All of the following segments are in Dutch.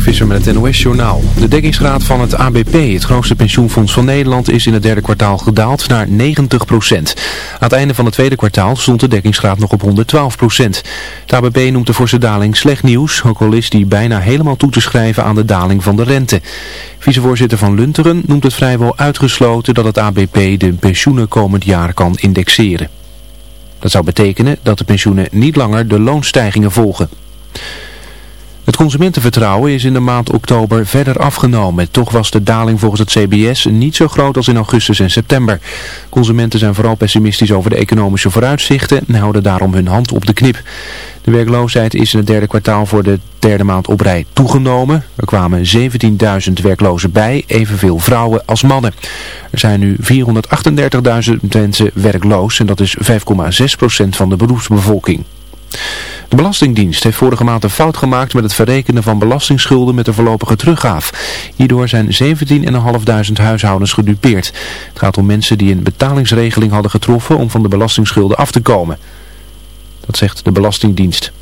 Visser met het NOS-journaal. De dekkingsgraad van het ABP, het grootste pensioenfonds van Nederland, is in het derde kwartaal gedaald naar 90% Aan het einde van het tweede kwartaal stond de dekkingsgraad nog op 112% Het ABP noemt de forse daling slecht nieuws, ook al is die bijna helemaal toe te schrijven aan de daling van de rente. Vicevoorzitter van Lunteren noemt het vrijwel uitgesloten dat het ABP de pensioenen komend jaar kan indexeren. Dat zou betekenen dat de pensioenen niet langer de loonstijgingen volgen. Het consumentenvertrouwen is in de maand oktober verder afgenomen. Toch was de daling volgens het CBS niet zo groot als in augustus en september. Consumenten zijn vooral pessimistisch over de economische vooruitzichten en houden daarom hun hand op de knip. De werkloosheid is in het derde kwartaal voor de derde maand op rij toegenomen. Er kwamen 17.000 werklozen bij, evenveel vrouwen als mannen. Er zijn nu 438.000 mensen werkloos en dat is 5,6% van de beroepsbevolking. De Belastingdienst heeft vorige maand een fout gemaakt met het verrekenen van belastingsschulden met de voorlopige teruggaaf. Hierdoor zijn 17.500 huishoudens gedupeerd. Het gaat om mensen die een betalingsregeling hadden getroffen om van de belastingsschulden af te komen. Dat zegt de Belastingdienst.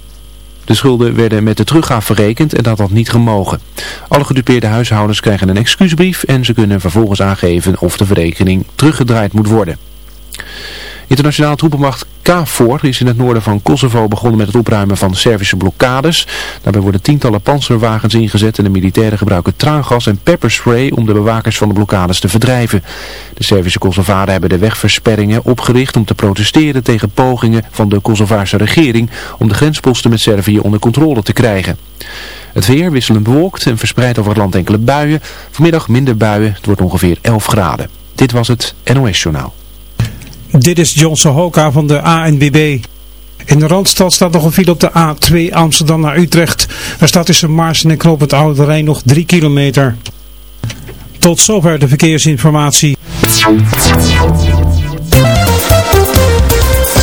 De schulden werden met de teruggaaf verrekend en dat had niet gemogen. Alle gedupeerde huishoudens krijgen een excuusbrief en ze kunnen vervolgens aangeven of de verrekening teruggedraaid moet worden. Internationaal troepenmacht KFOR is in het noorden van Kosovo begonnen met het opruimen van Servische blokkades. Daarbij worden tientallen panzerwagens ingezet en de militairen gebruiken traangas en pepperspray om de bewakers van de blokkades te verdrijven. De Servische Kosovaren hebben de wegversperringen opgericht om te protesteren tegen pogingen van de Kosovaarse regering om de grensposten met Servië onder controle te krijgen. Het weer wisselend bewolkt en verspreid over het land enkele buien. Vanmiddag minder buien, het wordt ongeveer 11 graden. Dit was het NOS Journaal. Dit is John Sohoka van de ANWB. In de Randstad staat nog een file op de A2 Amsterdam naar Utrecht. Er staat tussen Maarsen en Knoop het Oude Rijn nog 3 kilometer. Tot zover de verkeersinformatie.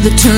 The turn.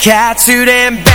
cat suit and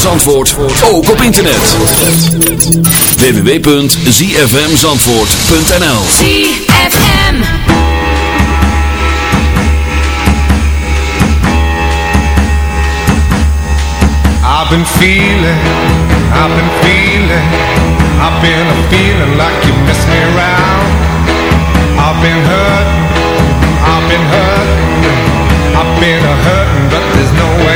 van Zandvoort ook op internet. www.zfmzandvoort.nl ZFM I've been feeling, I've been feeling I've been a feeling like you miss me around. I've been hurt, I've been hurt I've been a hurting but there's no way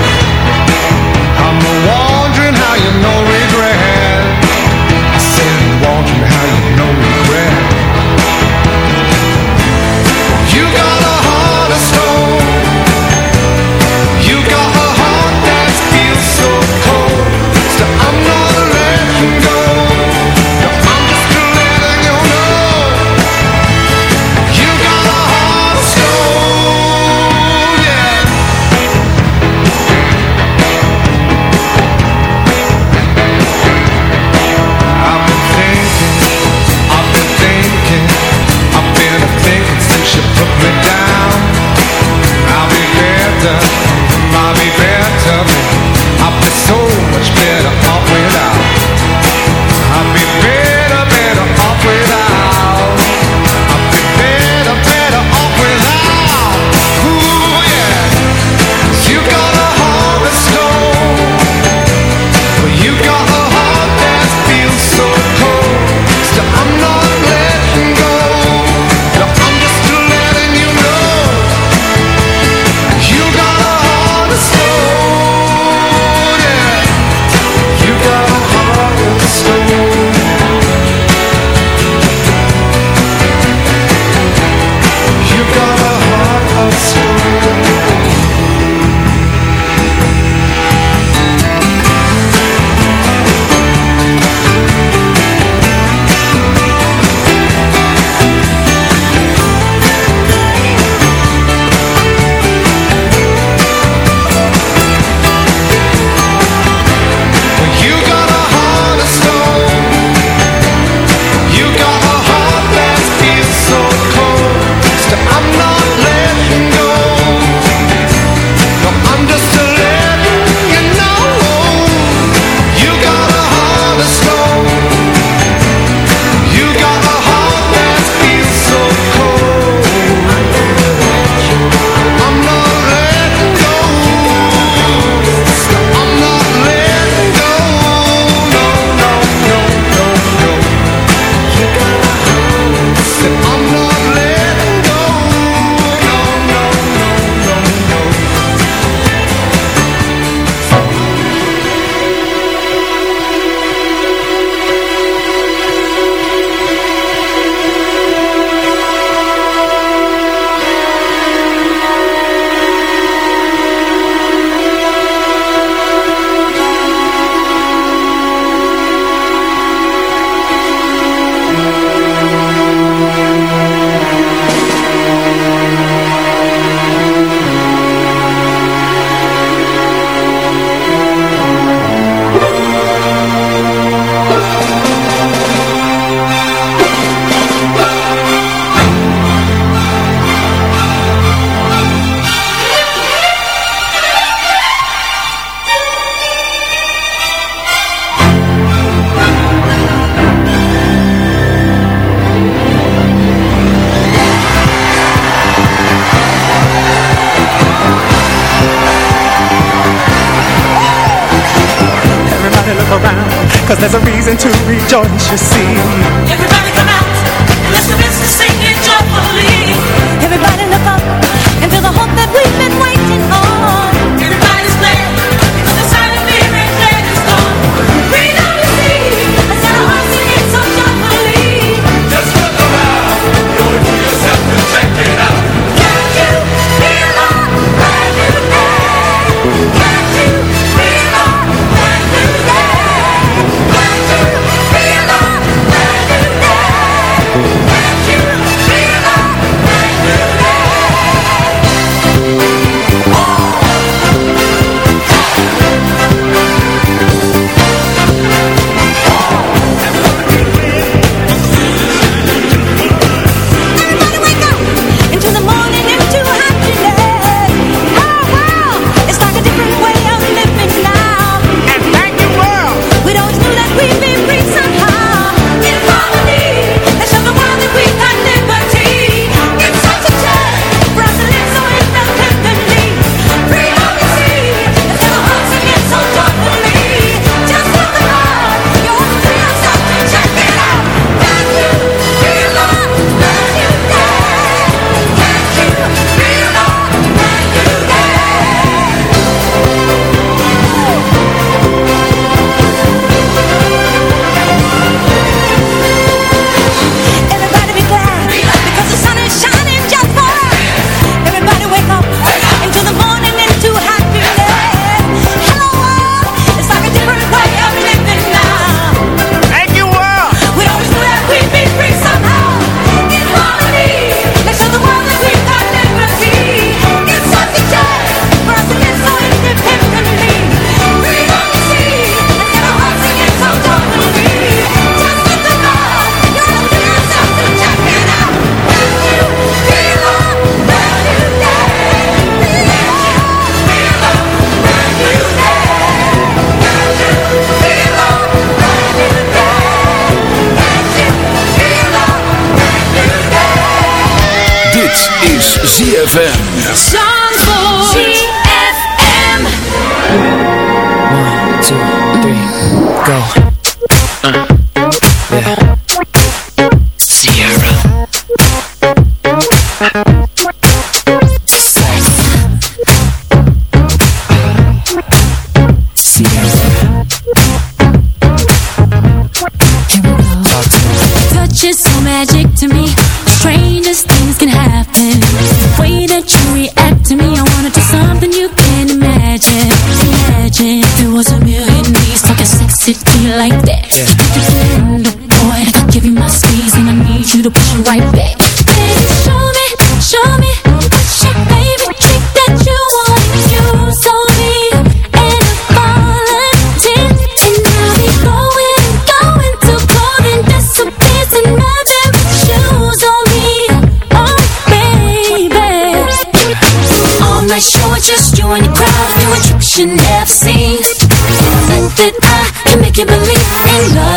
Is ZFM. Zandvoort. ZFM. One, two, three, go.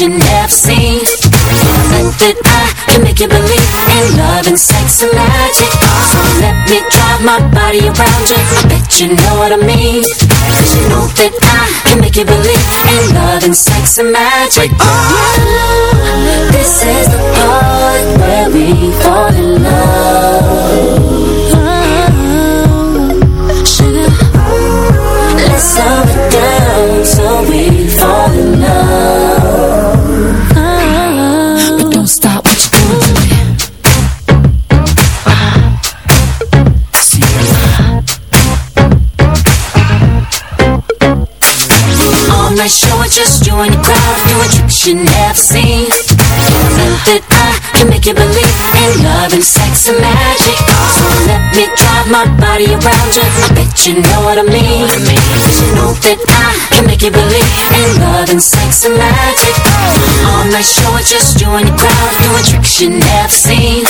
You never seen. That I can make you believe in love and sex and magic. So let me drive my body around you. I bet you know what I mean. Cause you know that I can make you believe in love and sex and magic. Oh, this is the part where we fall in love. Oh, sugar, let's you and your crowd doing tricks you never seen. Think that I can make you believe in love and sex and magic. Me drive my body around you. I bet you know what I mean. Cause you know that I can make you believe in love and sex and magic. All night show it's just you and your crowd doing tricks you never seen.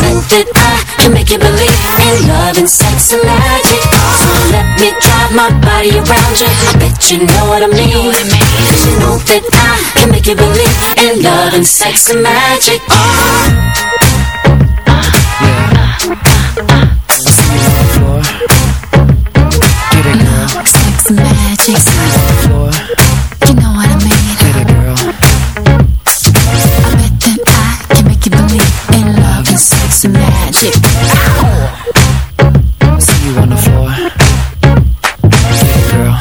Think that I can make you believe in love and sex and magic. So let me drive my body around you. I bet you know what I mean. Cause you know that I can make you believe in love and sex and magic. Sex magic. You know what I mean. Get it, girl. I bet that I can make you believe in love and sex and magic. See you on the floor. Get it, girl.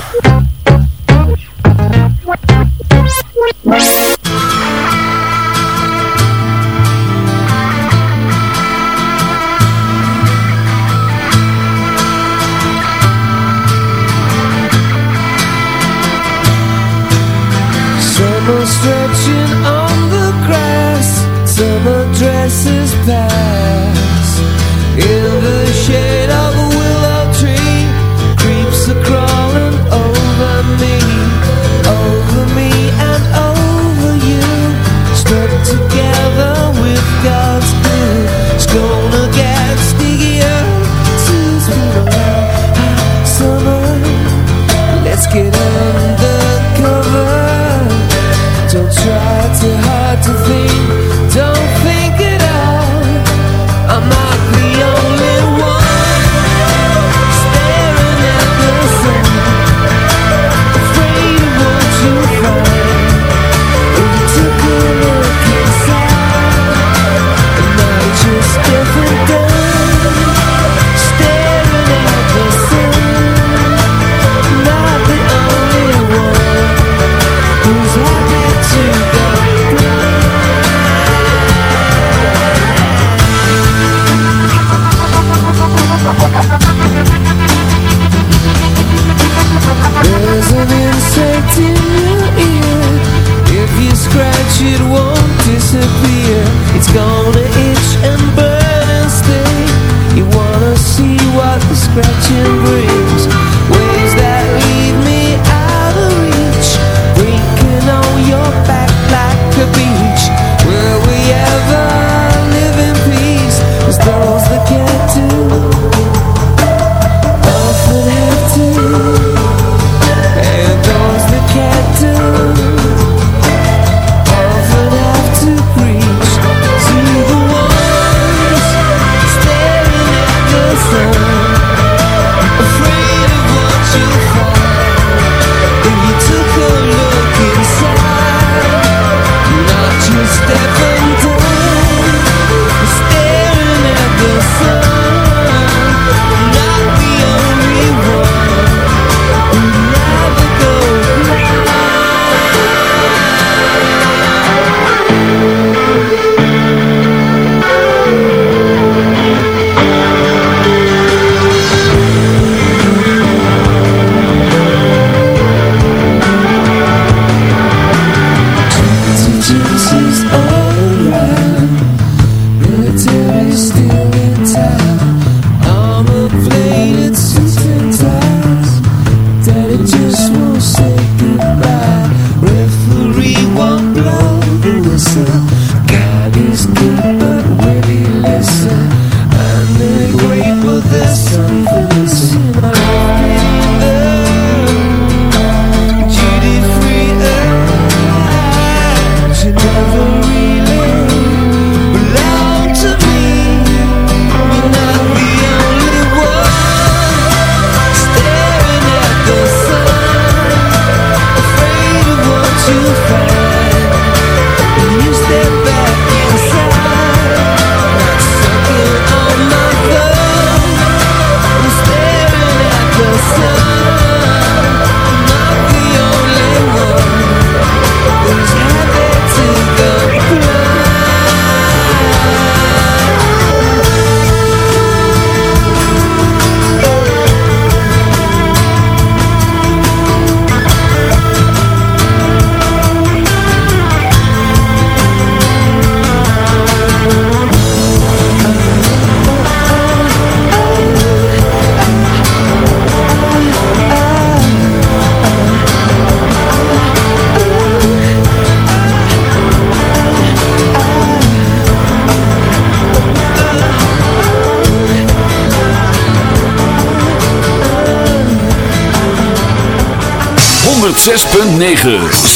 106.9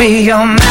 be your man.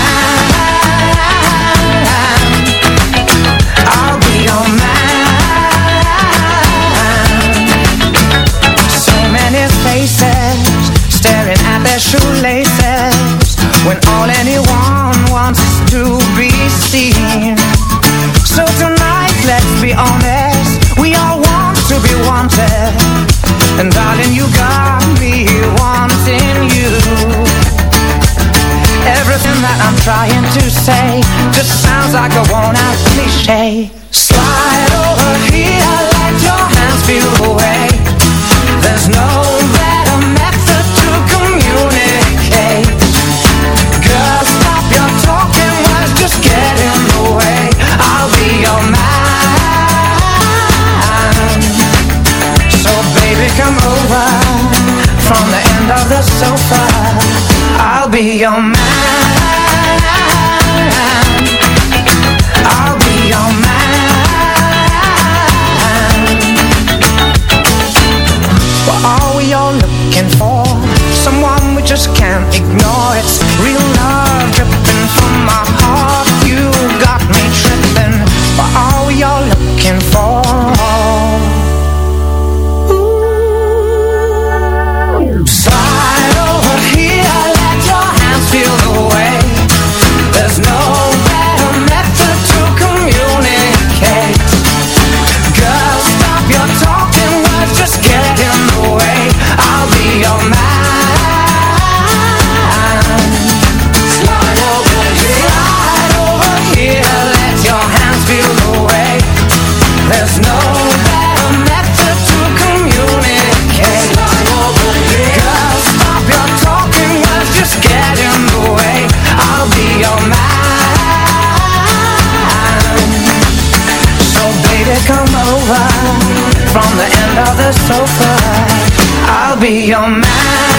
be your man.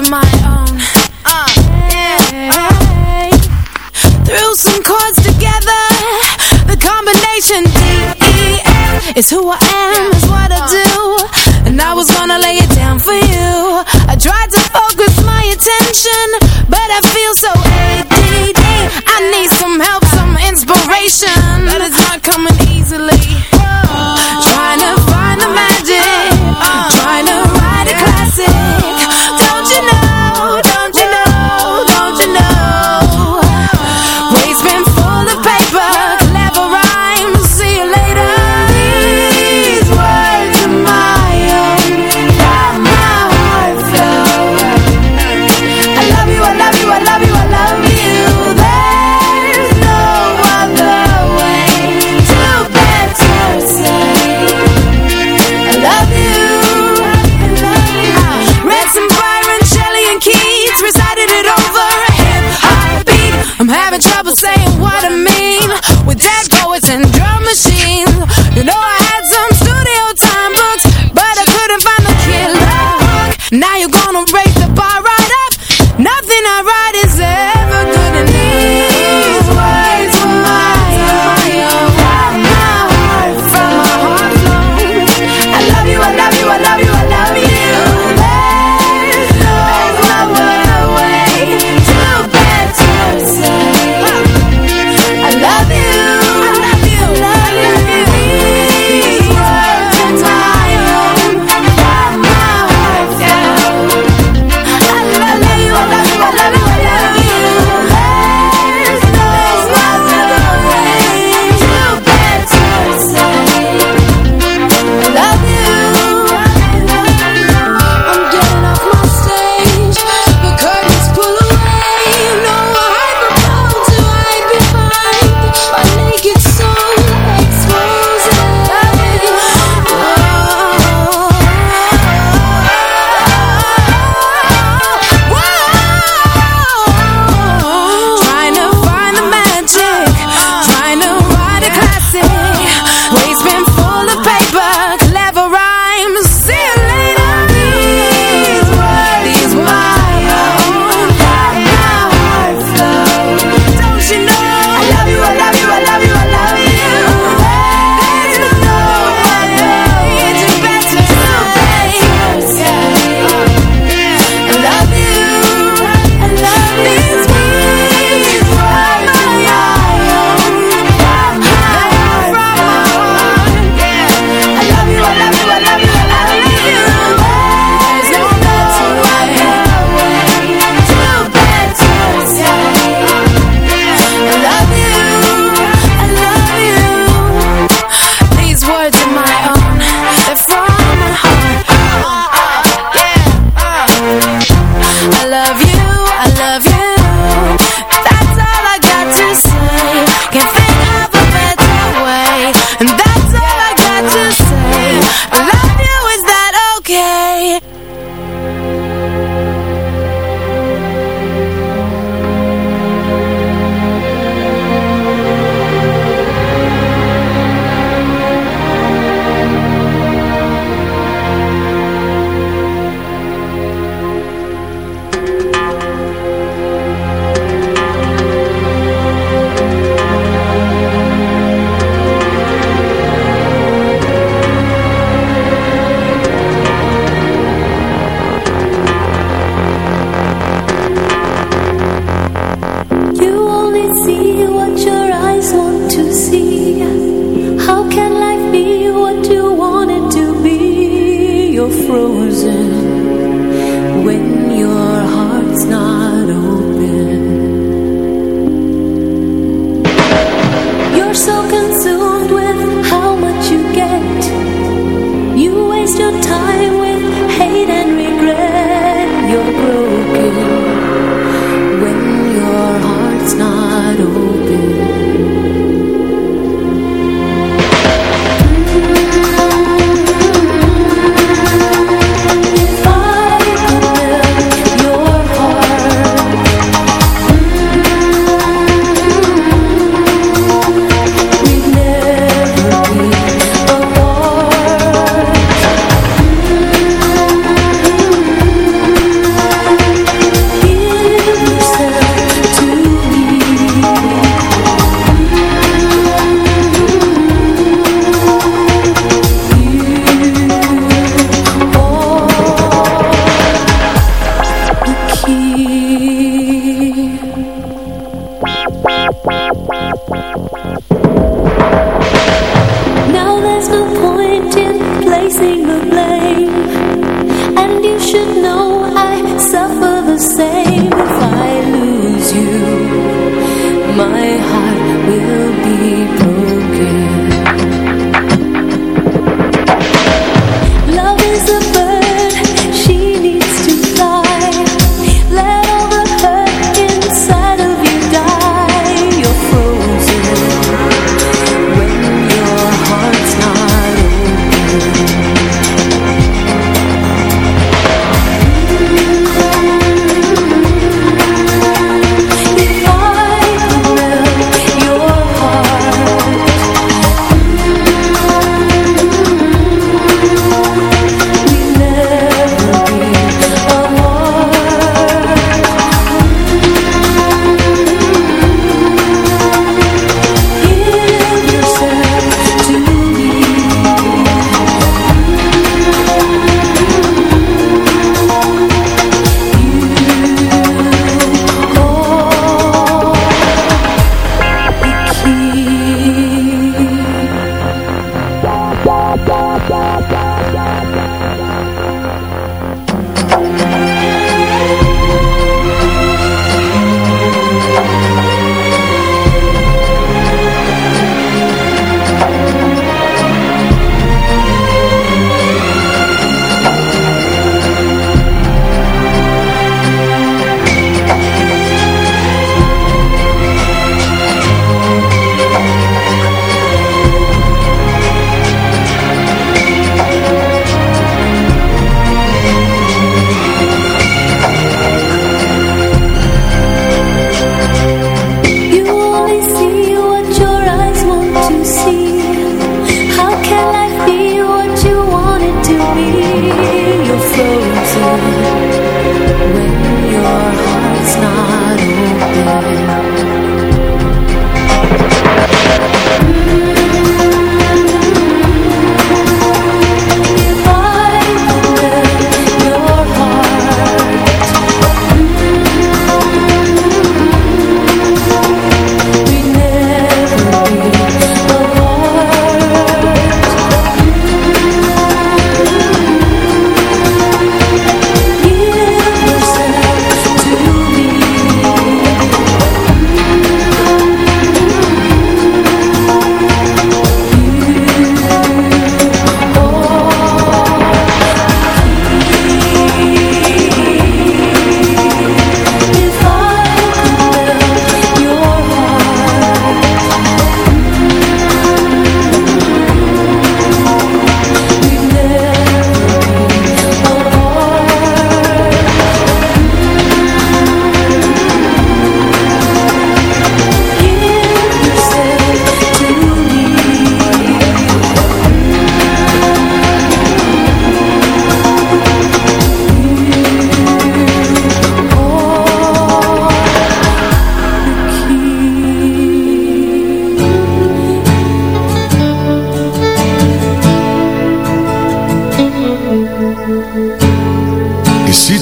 of my own. Uh, yeah. Threw some chords together. The combination D-E-M is who I am, is what I do. And I was gonna lay it down for you. I tried to focus my attention